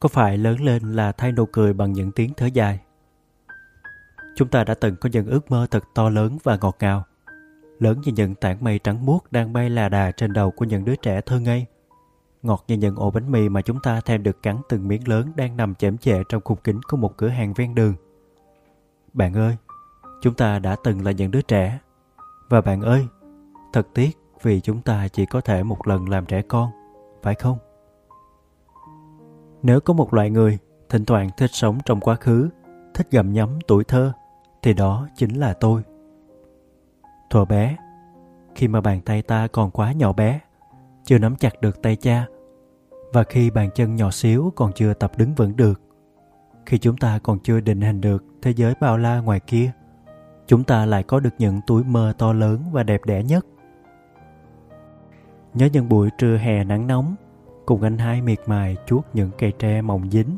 có phải lớn lên là thay nụ cười bằng những tiếng thở dài? Chúng ta đã từng có những ước mơ thật to lớn và ngọt ngào, lớn như những tảng mây trắng muốt đang bay là đà trên đầu của những đứa trẻ thơ ngây, ngọt như những ổ bánh mì mà chúng ta thèm được cắn từng miếng lớn đang nằm chễm chệ trong khung kính của một cửa hàng ven đường. Bạn ơi, chúng ta đã từng là những đứa trẻ, và bạn ơi, thật tiếc vì chúng ta chỉ có thể một lần làm trẻ con, phải không? Nếu có một loại người thỉnh thoảng thích sống trong quá khứ, thích gặm nhấm tuổi thơ, thì đó chính là tôi. Thuở bé, khi mà bàn tay ta còn quá nhỏ bé, chưa nắm chặt được tay cha, và khi bàn chân nhỏ xíu còn chưa tập đứng vững được, khi chúng ta còn chưa định hình được thế giới bao la ngoài kia, chúng ta lại có được những túi mơ to lớn và đẹp đẽ nhất. Nhớ những buổi trưa hè nắng nóng, cùng anh hai miệt mài chuốt những cây tre mỏng dính,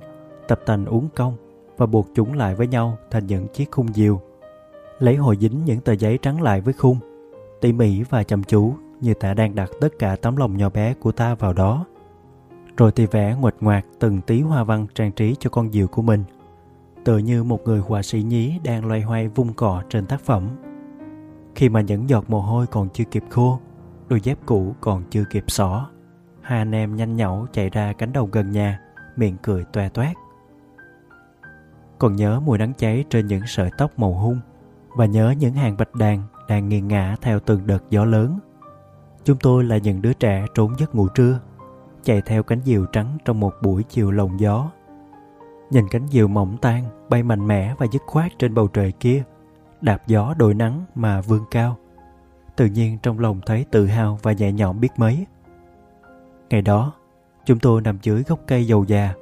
tập tành uống cong và buộc chúng lại với nhau thành những chiếc khung diều. Lấy hồi dính những tờ giấy trắng lại với khung, tỉ mỉ và chăm chú như ta đang đặt tất cả tấm lòng nhỏ bé của ta vào đó. Rồi thì vẽ nguệch ngoạc từng tí hoa văn trang trí cho con diều của mình, tựa như một người họa sĩ nhí đang loay hoay vung cọ trên tác phẩm. Khi mà những giọt mồ hôi còn chưa kịp khô, đôi dép cũ còn chưa kịp xỏ, hai anh em nhanh nhẩu chạy ra cánh đồng gần nhà, miệng cười toe toét. Còn nhớ mùi nắng cháy trên những sợi tóc màu hung và nhớ những hàng bạch đàn đang nghiêng ngã theo từng đợt gió lớn. Chúng tôi là những đứa trẻ trốn giấc ngủ trưa, chạy theo cánh diều trắng trong một buổi chiều lồng gió. Nhìn cánh diều mỏng tan bay mạnh mẽ và dứt khoát trên bầu trời kia, đạp gió đổi nắng mà vươn cao. Tự nhiên trong lòng thấy tự hào và nhẹ nhõm biết mấy. Ngày đó, chúng tôi nằm dưới gốc cây dầu già,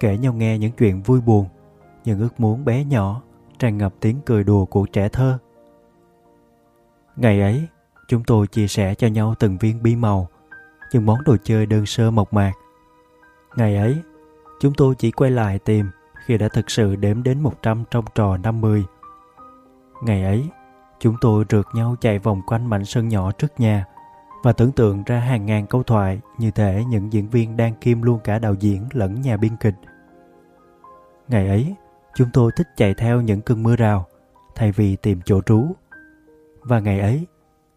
kể nhau nghe những chuyện vui buồn, những ước muốn bé nhỏ, tràn ngập tiếng cười đùa của trẻ thơ. Ngày ấy, chúng tôi chia sẻ cho nhau từng viên bi màu, những món đồ chơi đơn sơ mộc mạc. Ngày ấy, chúng tôi chỉ quay lại tìm khi đã thực sự đếm đến 100 trong trò 50. Ngày ấy, chúng tôi rượt nhau chạy vòng quanh mảnh sân nhỏ trước nhà và tưởng tượng ra hàng ngàn câu thoại như thể những diễn viên đang kim luôn cả đạo diễn lẫn nhà biên kịch. Ngày ấy, chúng tôi thích chạy theo những cơn mưa rào thay vì tìm chỗ trú. Và ngày ấy,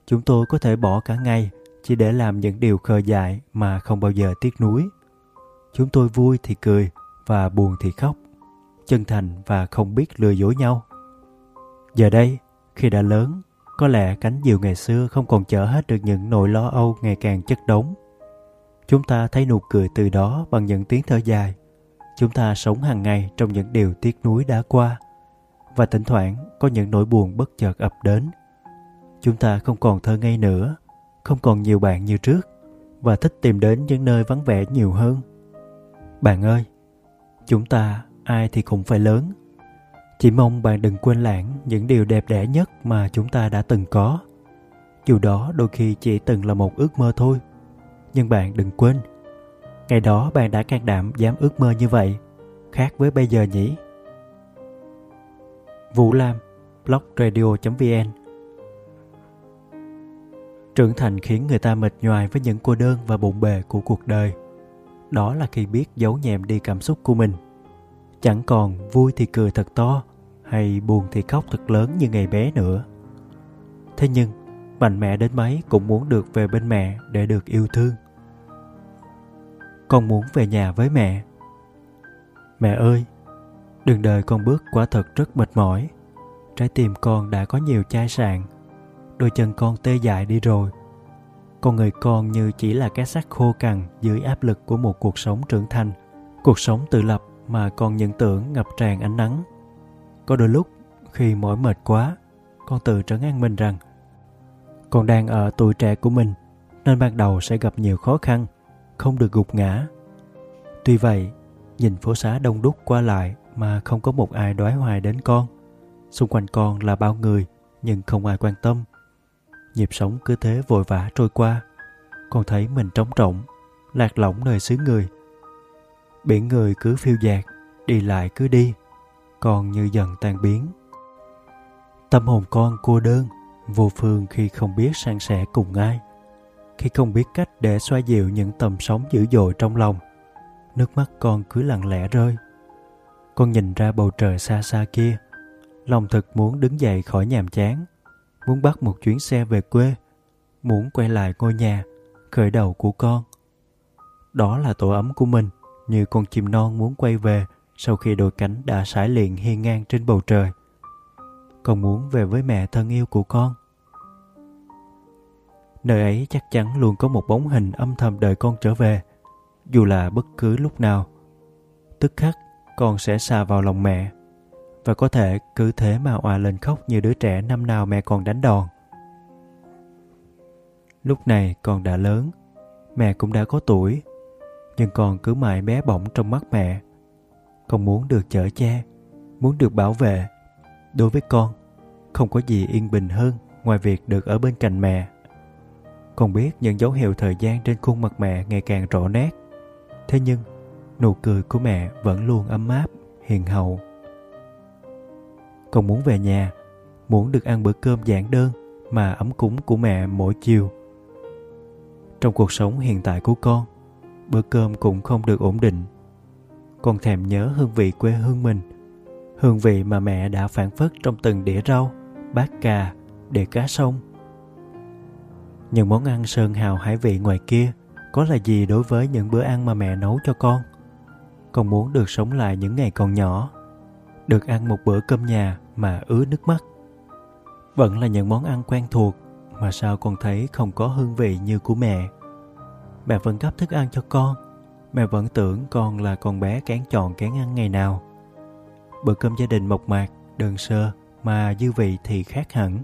chúng tôi có thể bỏ cả ngày chỉ để làm những điều khờ dại mà không bao giờ tiếc nuối. Chúng tôi vui thì cười và buồn thì khóc, chân thành và không biết lừa dối nhau. Giờ đây, khi đã lớn, có lẽ cánh diều ngày xưa không còn chở hết được những nỗi lo âu ngày càng chất đống. Chúng ta thấy nụ cười từ đó bằng những tiếng thở dài. Chúng ta sống hàng ngày trong những điều tiếc nuối đã qua và thỉnh thoảng có những nỗi buồn bất chợt ập đến. Chúng ta không còn thơ ngây nữa, không còn nhiều bạn như trước và thích tìm đến những nơi vắng vẻ nhiều hơn. Bạn ơi, chúng ta ai thì cũng phải lớn chỉ mong bạn đừng quên lãng những điều đẹp đẽ nhất mà chúng ta đã từng có. Dù đó đôi khi chỉ từng là một ước mơ thôi. Nhưng bạn đừng quên, ngày đó bạn đã can đảm dám ước mơ như vậy, khác với bây giờ nhỉ. Vũ Lam, blogradio.vn Trưởng thành khiến người ta mệt nhoài với những cô đơn và bụng bề của cuộc đời. Đó là khi biết giấu nhẹm đi cảm xúc của mình. Chẳng còn vui thì cười thật to, hay buồn thì khóc thật lớn như ngày bé nữa. Thế nhưng, mạnh mẽ đến mấy cũng muốn được về bên mẹ để được yêu thương. Con muốn về nhà với mẹ. Mẹ ơi, đường đời con bước quả thật rất mệt mỏi. Trái tim con đã có nhiều chai sạn, đôi chân con tê dại đi rồi. Con người con như chỉ là cái xác khô cằn dưới áp lực của một cuộc sống trưởng thành, cuộc sống tự lập mà con những tưởng ngập tràn ánh nắng có đôi lúc khi mỏi mệt quá, con tự trấn an mình rằng con đang ở tuổi trẻ của mình nên ban đầu sẽ gặp nhiều khó khăn, không được gục ngã. Tuy vậy, nhìn phố xá đông đúc qua lại mà không có một ai đoái hoài đến con. Xung quanh con là bao người nhưng không ai quan tâm. Nhịp sống cứ thế vội vã trôi qua. Con thấy mình trống rỗng, lạc lõng nơi xứ người. Biển người cứ phiêu dạt, đi lại cứ đi con như dần tan biến. Tâm hồn con cô đơn, vô phương khi không biết san sẻ cùng ai, khi không biết cách để xoa dịu những tầm sóng dữ dội trong lòng, nước mắt con cứ lặng lẽ rơi. Con nhìn ra bầu trời xa xa kia, lòng thực muốn đứng dậy khỏi nhàm chán, muốn bắt một chuyến xe về quê, muốn quay lại ngôi nhà, khởi đầu của con. Đó là tổ ấm của mình, như con chim non muốn quay về sau khi đôi cánh đã sải liền hiên ngang trên bầu trời. Con muốn về với mẹ thân yêu của con. Nơi ấy chắc chắn luôn có một bóng hình âm thầm đợi con trở về, dù là bất cứ lúc nào. Tức khắc, con sẽ xà vào lòng mẹ và có thể cứ thế mà òa lên khóc như đứa trẻ năm nào mẹ còn đánh đòn. Lúc này con đã lớn, mẹ cũng đã có tuổi, nhưng con cứ mãi bé bỏng trong mắt mẹ. Con muốn được chở che, muốn được bảo vệ. Đối với con, không có gì yên bình hơn ngoài việc được ở bên cạnh mẹ. Con biết những dấu hiệu thời gian trên khuôn mặt mẹ ngày càng rõ nét. Thế nhưng, nụ cười của mẹ vẫn luôn ấm áp, hiền hậu. Con muốn về nhà, muốn được ăn bữa cơm giản đơn mà ấm cúng của mẹ mỗi chiều. Trong cuộc sống hiện tại của con, bữa cơm cũng không được ổn định. Con thèm nhớ hương vị quê hương mình, hương vị mà mẹ đã phản phất trong từng đĩa rau, bát cà, đĩa cá sông. Những món ăn sơn hào hải vị ngoài kia có là gì đối với những bữa ăn mà mẹ nấu cho con? Con muốn được sống lại những ngày còn nhỏ, được ăn một bữa cơm nhà mà ứa nước mắt. Vẫn là những món ăn quen thuộc mà sao con thấy không có hương vị như của mẹ. Mẹ vẫn gấp thức ăn cho con, mẹ vẫn tưởng con là con bé kén chọn kén ăn ngày nào. Bữa cơm gia đình mộc mạc, đơn sơ mà dư vị thì khác hẳn.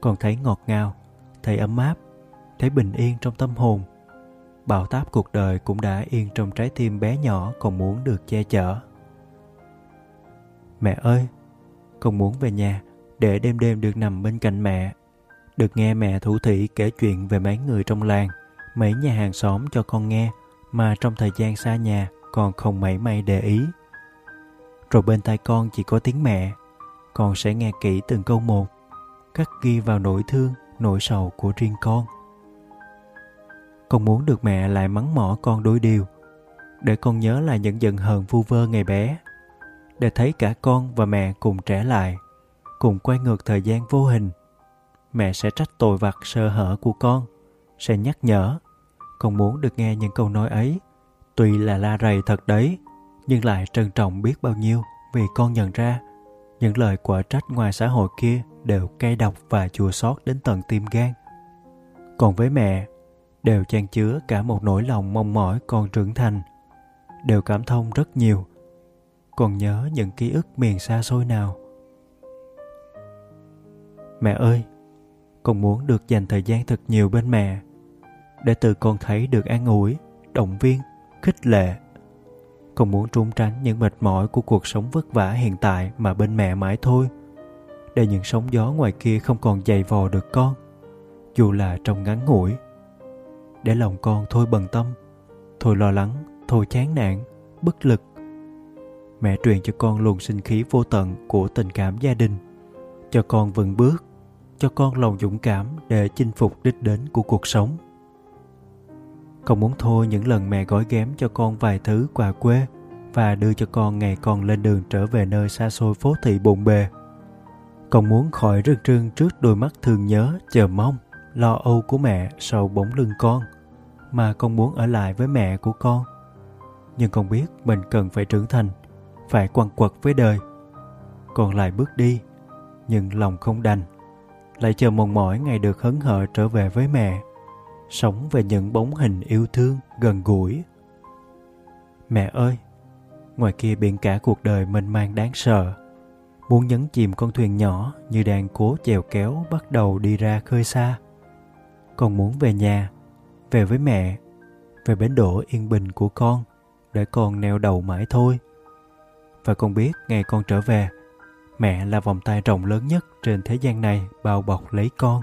Con thấy ngọt ngào, thấy ấm áp, thấy bình yên trong tâm hồn. Bão táp cuộc đời cũng đã yên trong trái tim bé nhỏ còn muốn được che chở. Mẹ ơi, con muốn về nhà để đêm đêm được nằm bên cạnh mẹ, được nghe mẹ thủ thị kể chuyện về mấy người trong làng, mấy nhà hàng xóm cho con nghe mà trong thời gian xa nhà con không mảy may để ý. Rồi bên tai con chỉ có tiếng mẹ, con sẽ nghe kỹ từng câu một, cắt ghi vào nỗi thương, nỗi sầu của riêng con. Con muốn được mẹ lại mắng mỏ con đối điều, để con nhớ lại những giận hờn vu vơ ngày bé để thấy cả con và mẹ cùng trẻ lại, cùng quay ngược thời gian vô hình. Mẹ sẽ trách tội vặt sơ hở của con, sẽ nhắc nhở còn muốn được nghe những câu nói ấy, tuy là la rầy thật đấy, nhưng lại trân trọng biết bao nhiêu vì con nhận ra. Những lời quả trách ngoài xã hội kia đều cay độc và chua xót đến tận tim gan. Còn với mẹ, đều chan chứa cả một nỗi lòng mong mỏi con trưởng thành, đều cảm thông rất nhiều. Còn nhớ những ký ức miền xa xôi nào? Mẹ ơi con muốn được dành thời gian thật nhiều bên mẹ để từ con thấy được an ủi, động viên, khích lệ. Con muốn trốn tránh những mệt mỏi của cuộc sống vất vả hiện tại mà bên mẹ mãi thôi, để những sóng gió ngoài kia không còn dày vò được con, dù là trong ngắn ngủi. Để lòng con thôi bần tâm, thôi lo lắng, thôi chán nản, bất lực. Mẹ truyền cho con luồng sinh khí vô tận của tình cảm gia đình, cho con vững bước, cho con lòng dũng cảm để chinh phục đích đến của cuộc sống con muốn thôi những lần mẹ gói ghém cho con vài thứ quà quê và đưa cho con ngày con lên đường trở về nơi xa xôi phố thị bộn bề. Con muốn khỏi rưng rưng trước đôi mắt thương nhớ, chờ mong, lo âu của mẹ sau bóng lưng con, mà con muốn ở lại với mẹ của con. Nhưng con biết mình cần phải trưởng thành, phải quằn quật với đời. Còn lại bước đi, nhưng lòng không đành, lại chờ mong mỏi ngày được hấn hở trở về với mẹ sống về những bóng hình yêu thương gần gũi. Mẹ ơi ngoài kia biển cả cuộc đời mênh mang đáng sợ muốn nhấn chìm con thuyền nhỏ như đang cố chèo kéo bắt đầu đi ra khơi xa. Con muốn về nhà về với mẹ về bến đỗ yên bình của con để con neo đầu mãi thôi. Và con biết ngày con trở về, mẹ là vòng tay rộng lớn nhất trên thế gian này bao bọc lấy con.